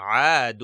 عاد